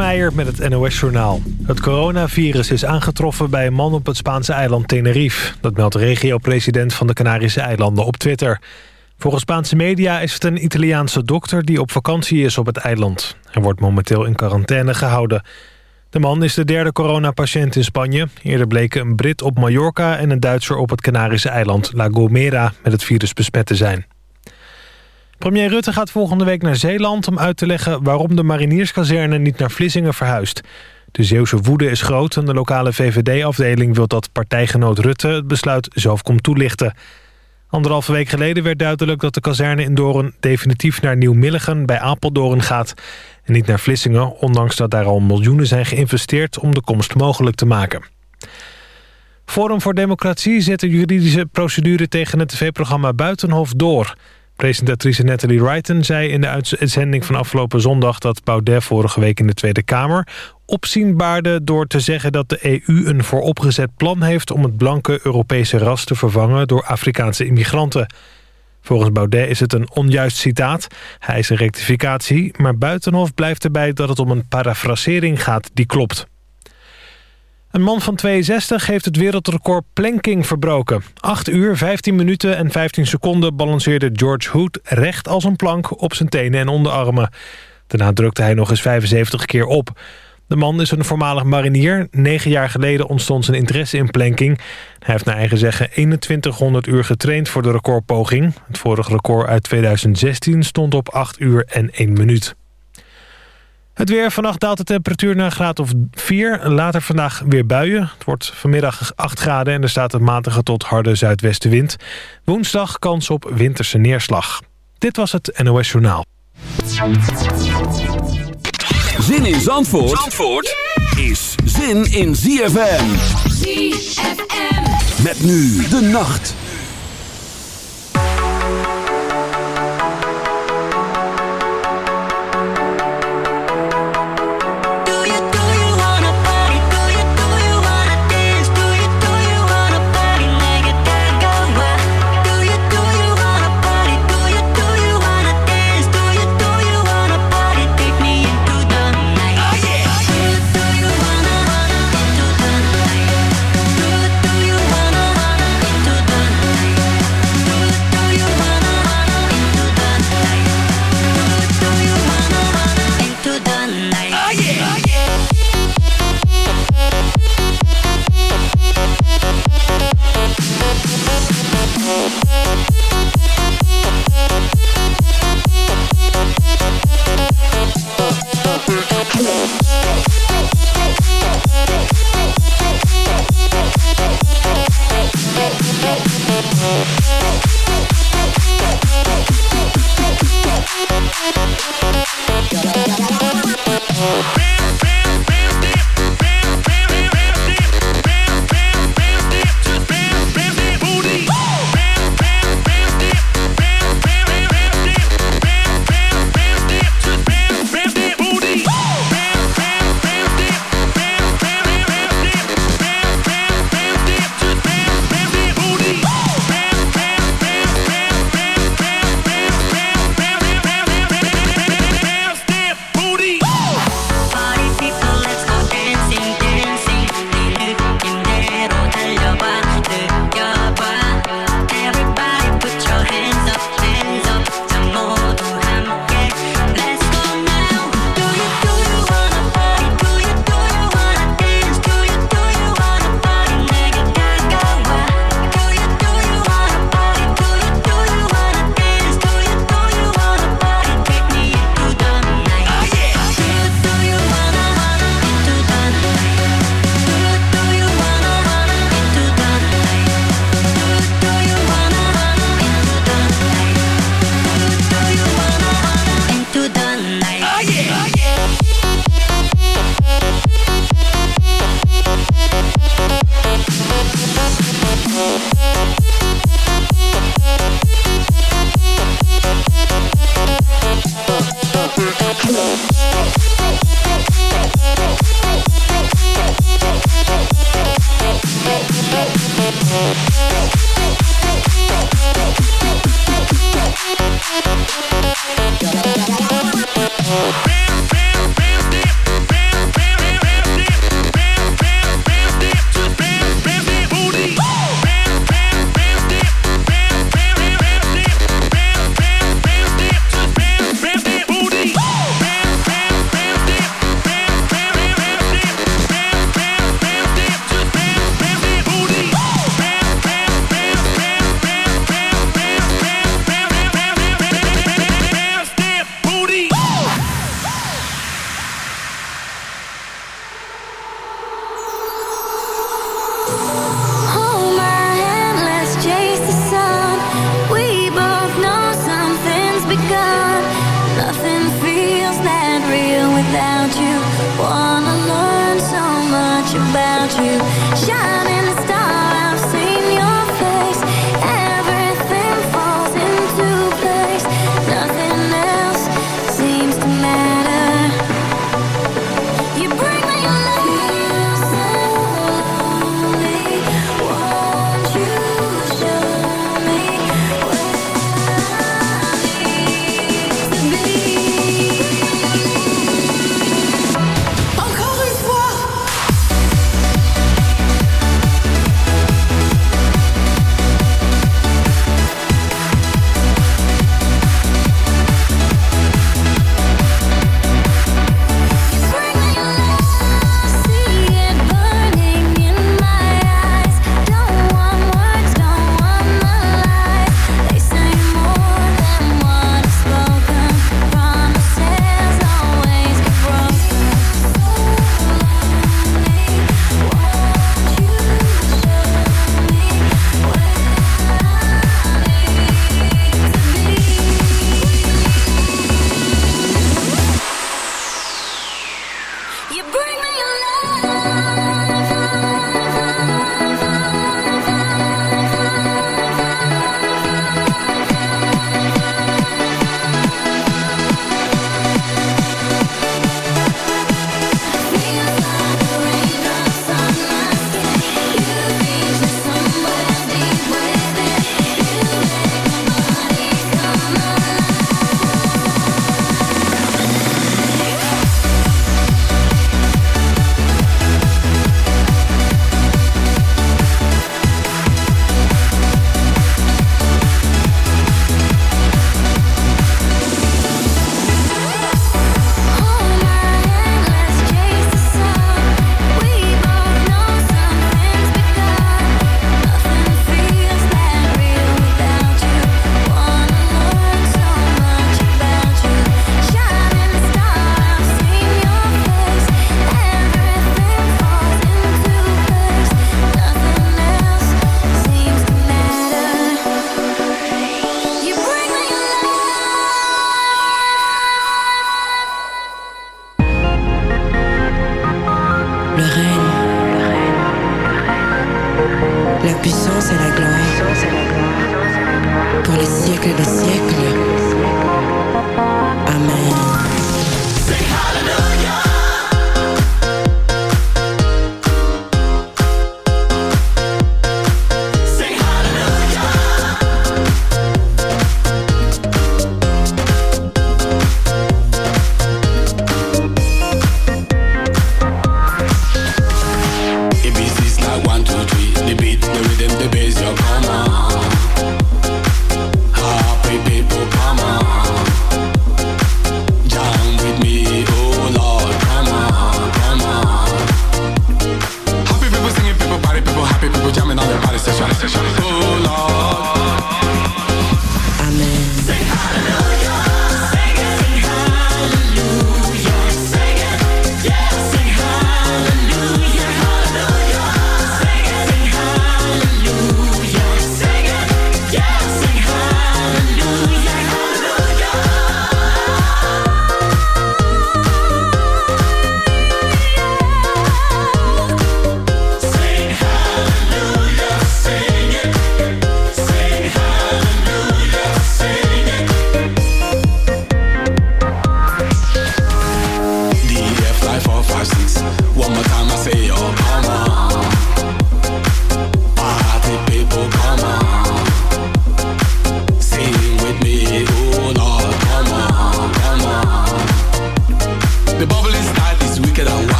Meijer met het NOS-journaal. Het coronavirus is aangetroffen bij een man op het Spaanse eiland Tenerife. Dat meldt regio-president van de Canarische eilanden op Twitter. Volgens Spaanse media is het een Italiaanse dokter die op vakantie is op het eiland. Hij wordt momenteel in quarantaine gehouden. De man is de derde coronapatiënt in Spanje. Eerder bleken een Brit op Mallorca en een Duitser op het Canarische eiland La Gomera met het virus besmet te zijn. Premier Rutte gaat volgende week naar Zeeland om uit te leggen waarom de marinierskazerne niet naar Vlissingen verhuist. De Zeeuwse woede is groot en de lokale VVD-afdeling wil dat partijgenoot Rutte het besluit zelf komt toelichten. Anderhalve week geleden werd duidelijk dat de kazerne in Doorn definitief naar Nieuw-Milligen bij Apeldoorn gaat. En niet naar Vlissingen, ondanks dat daar al miljoenen zijn geïnvesteerd om de komst mogelijk te maken. Forum voor Democratie zet de juridische procedure tegen het tv-programma Buitenhof door. Presentatrice Natalie Wrighton zei in de uitzending van afgelopen zondag... dat Baudet vorige week in de Tweede Kamer opzien baarde... door te zeggen dat de EU een vooropgezet plan heeft... om het blanke Europese ras te vervangen door Afrikaanse immigranten. Volgens Baudet is het een onjuist citaat. Hij is een rectificatie, maar Buitenhof blijft erbij... dat het om een parafrasering gaat die klopt. Een man van 62 heeft het wereldrecord planking verbroken. 8 uur, 15 minuten en 15 seconden balanceerde George Hood recht als een plank op zijn tenen en onderarmen. Daarna drukte hij nog eens 75 keer op. De man is een voormalig marinier. Negen jaar geleden ontstond zijn interesse in planking. Hij heeft naar eigen zeggen 2100 uur getraind voor de recordpoging. Het vorige record uit 2016 stond op 8 uur en 1 minuut. Het weer. Vannacht daalt de temperatuur naar een graad of 4. Later vandaag weer buien. Het wordt vanmiddag 8 graden en er staat een matige tot harde zuidwestenwind. Woensdag kans op winterse neerslag. Dit was het NOS Journaal. Zin in Zandvoort, Zandvoort is zin in ZFM. ZFM. Met nu de nacht.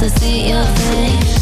To see your face.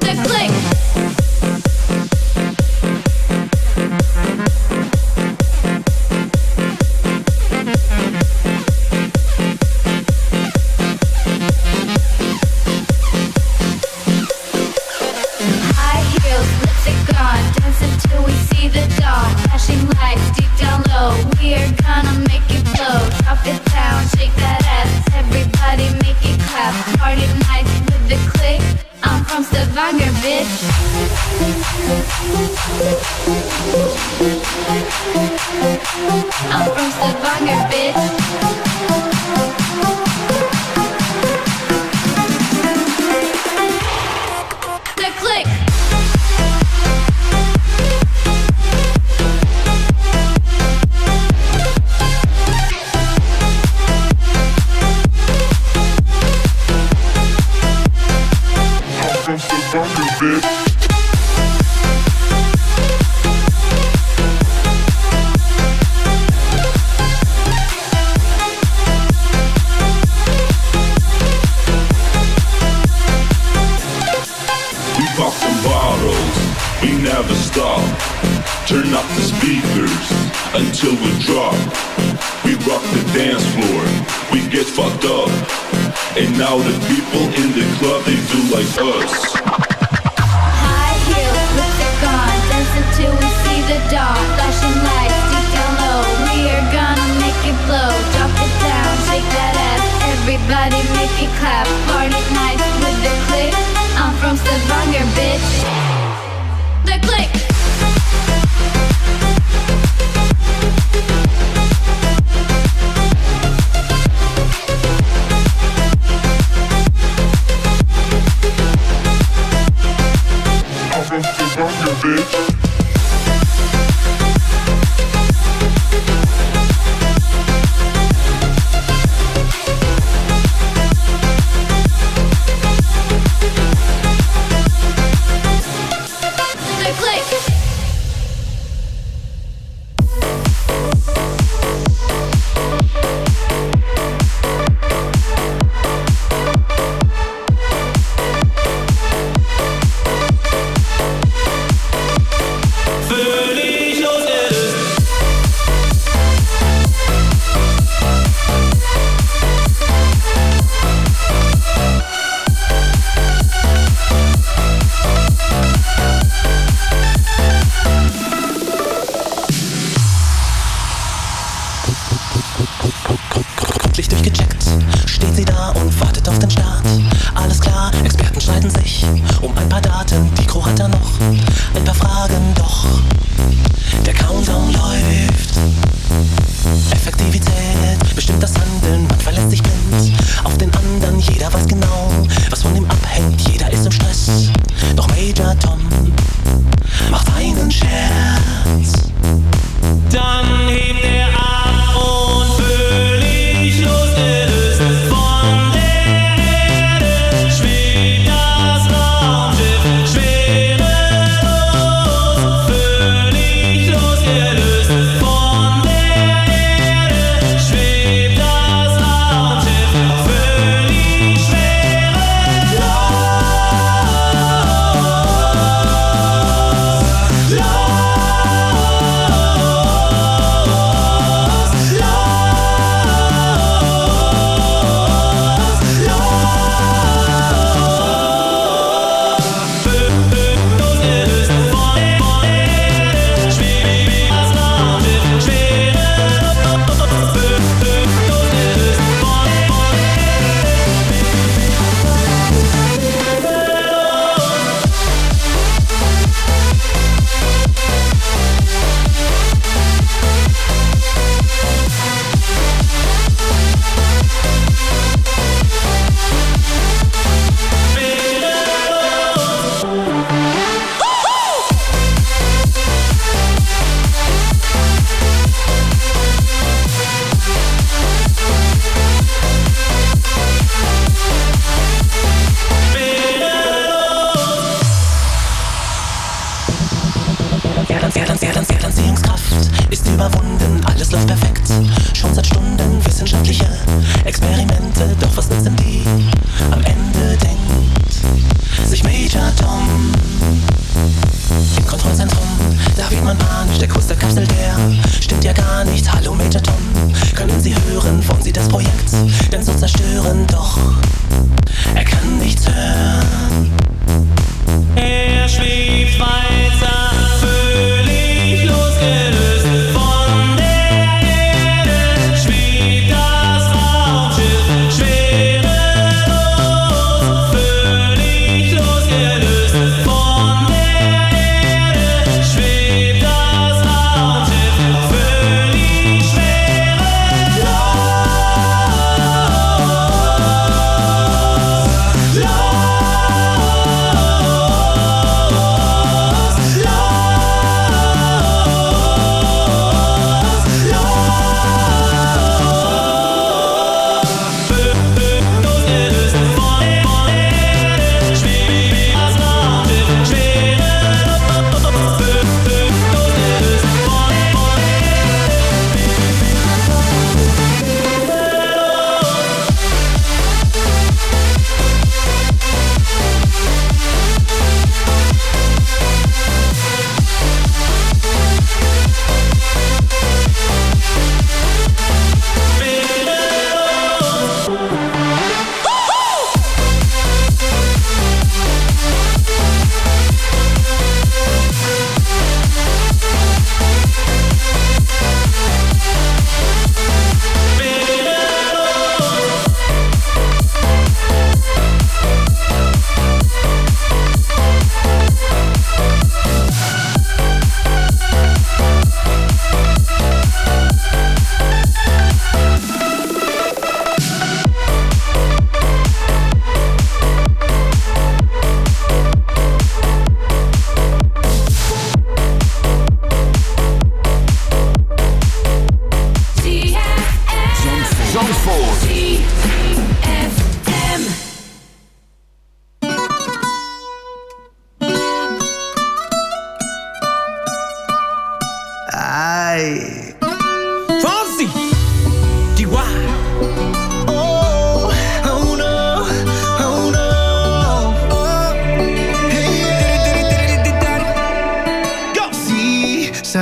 the click.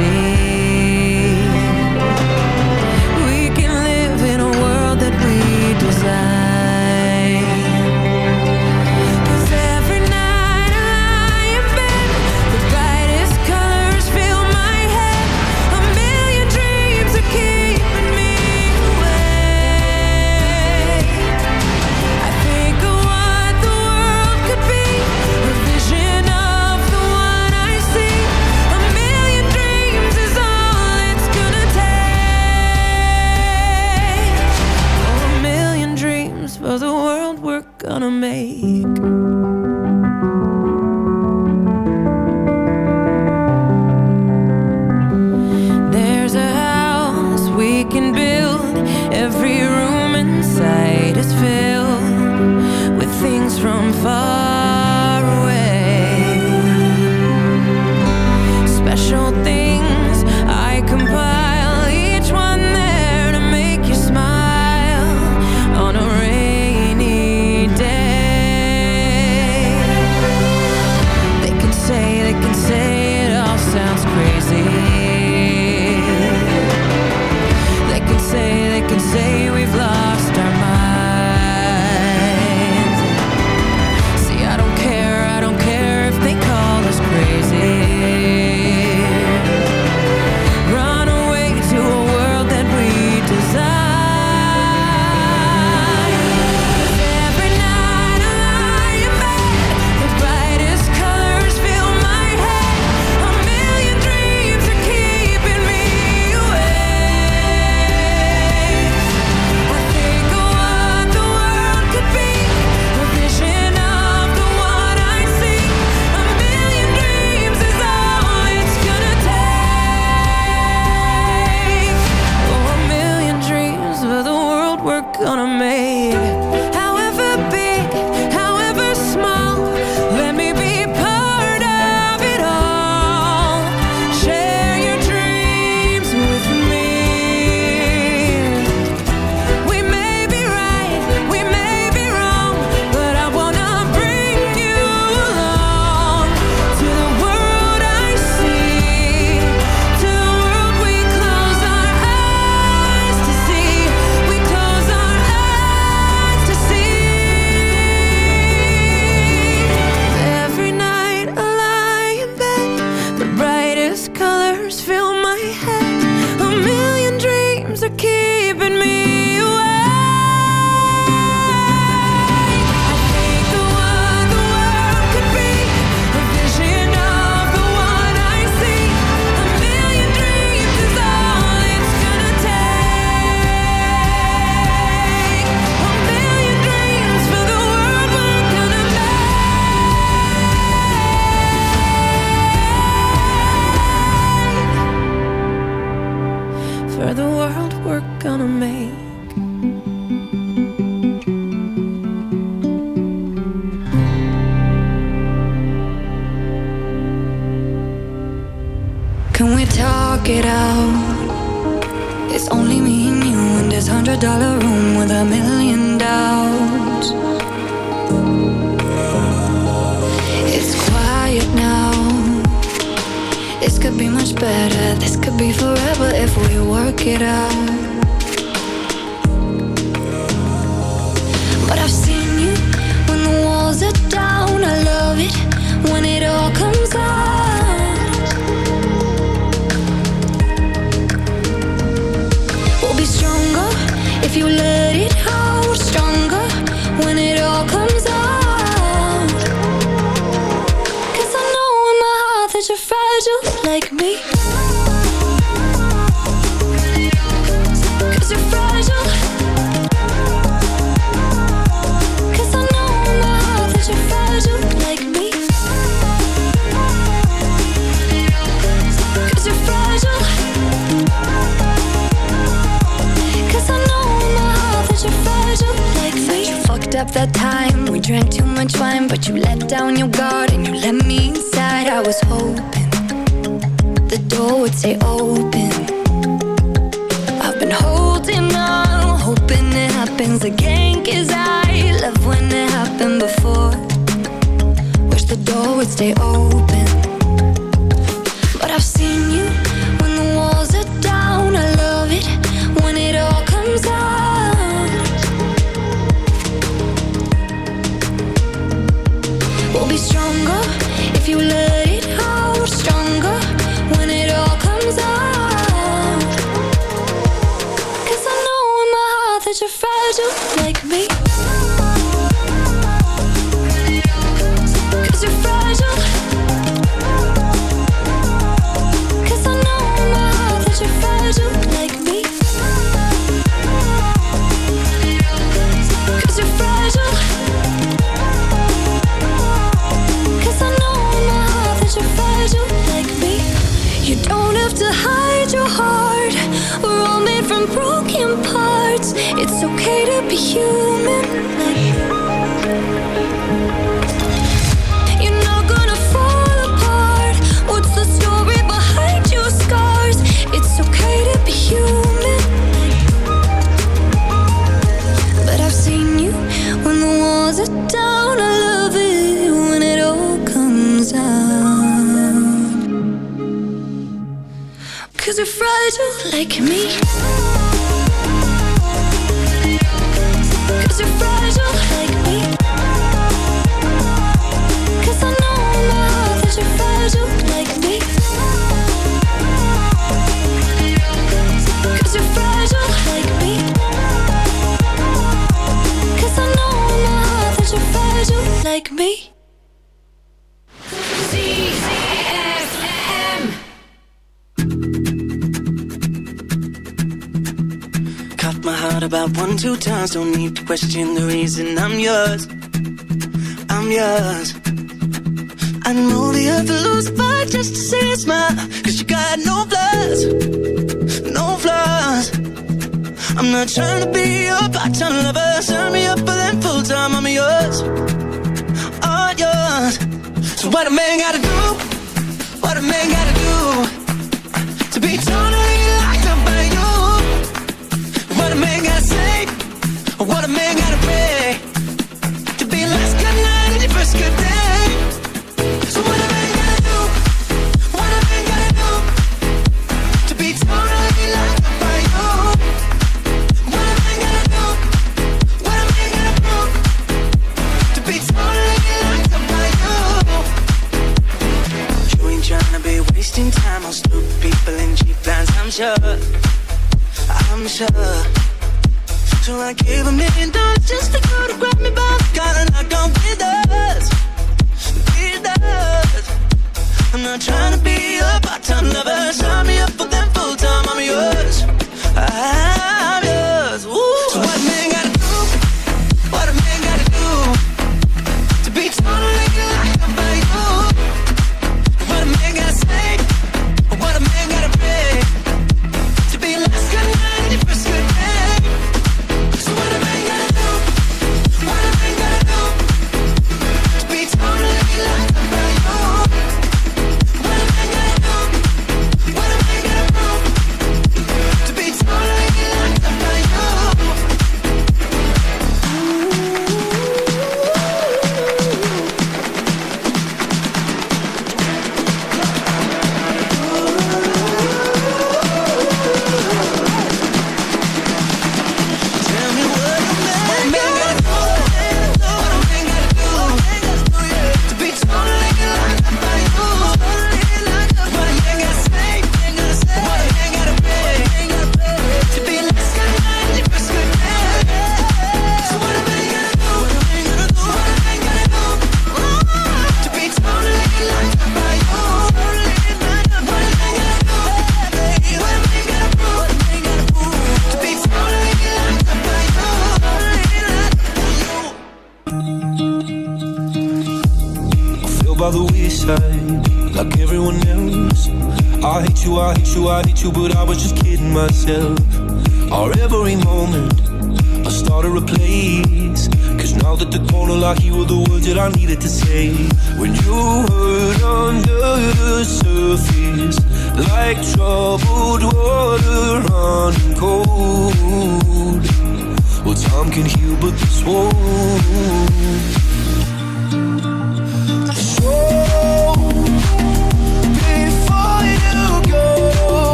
see would stay open. out about one, two times. Don't need to question the reason I'm yours. I'm yours. I know the earth will lose but just to see you smile. Cause you got no flaws, no flaws. I'm not trying to be your part-time lover. Sign me up for them full-time. I'm yours, all yours. So what a man gotta do? What a man gotta you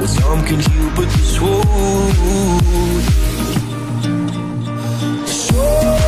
Well, time can heal, but this won't. So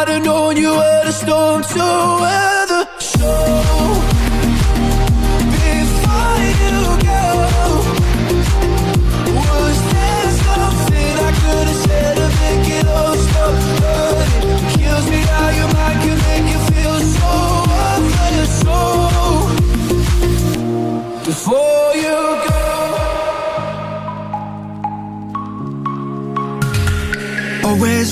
I'd have known you were the storm to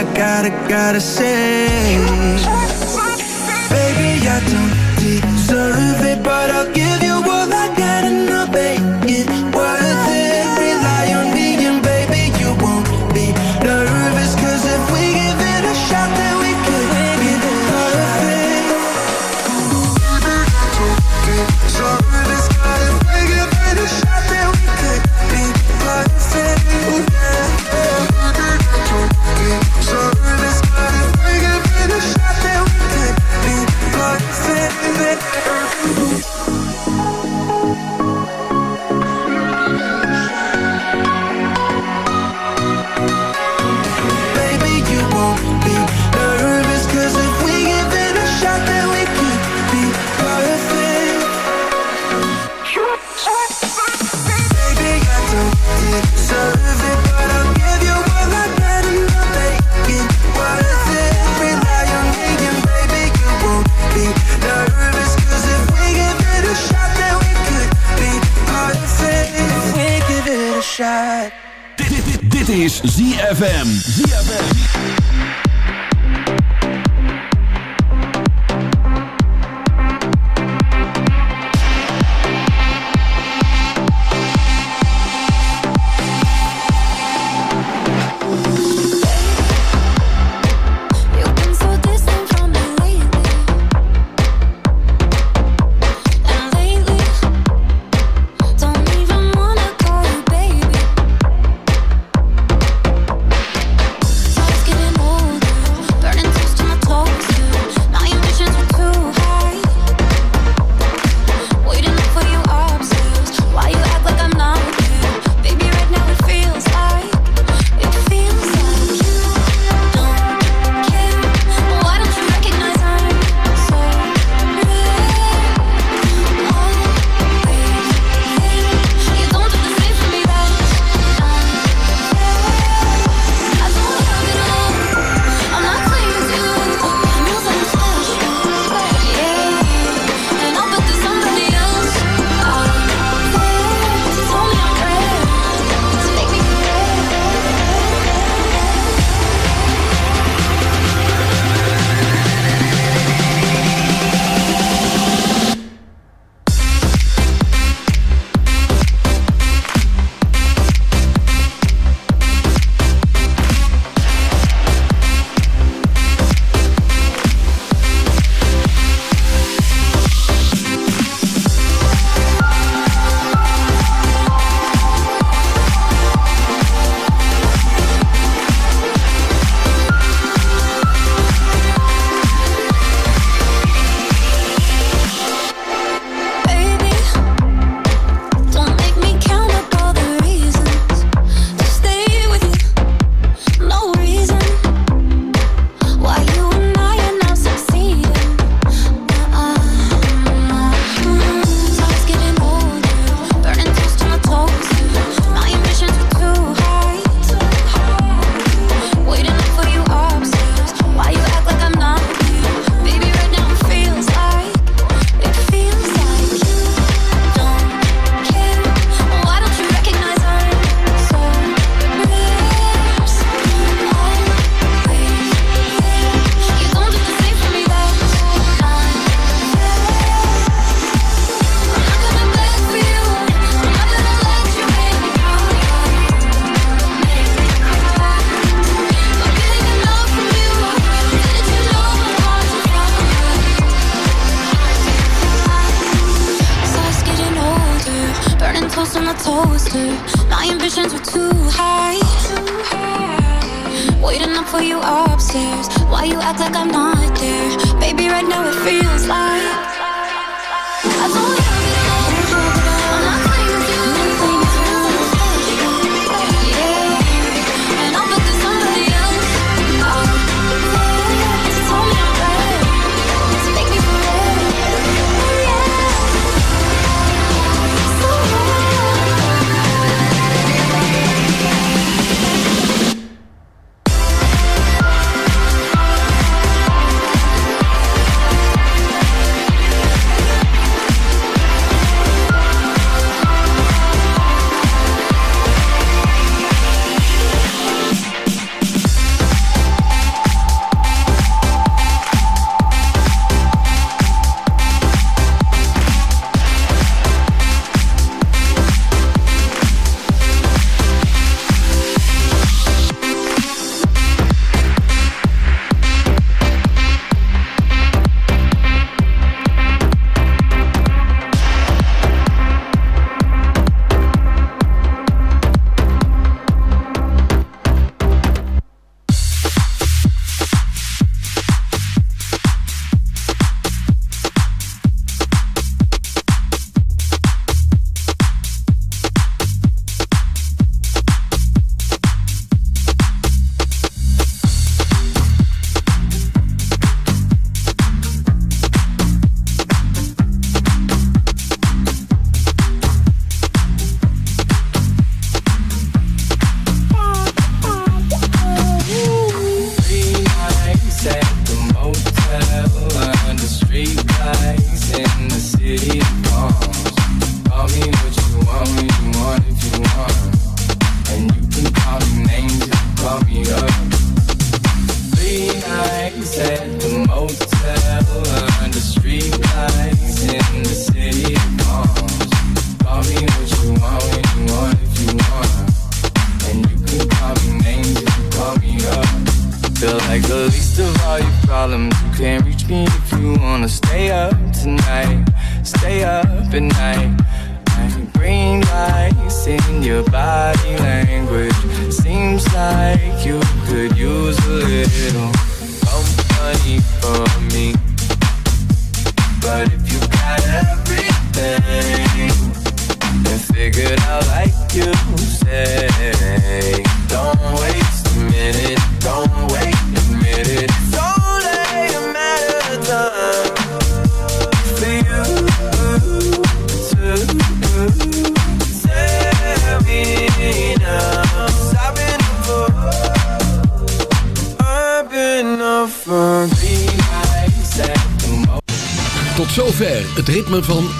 I gotta, gotta say. Baby, I don't deserve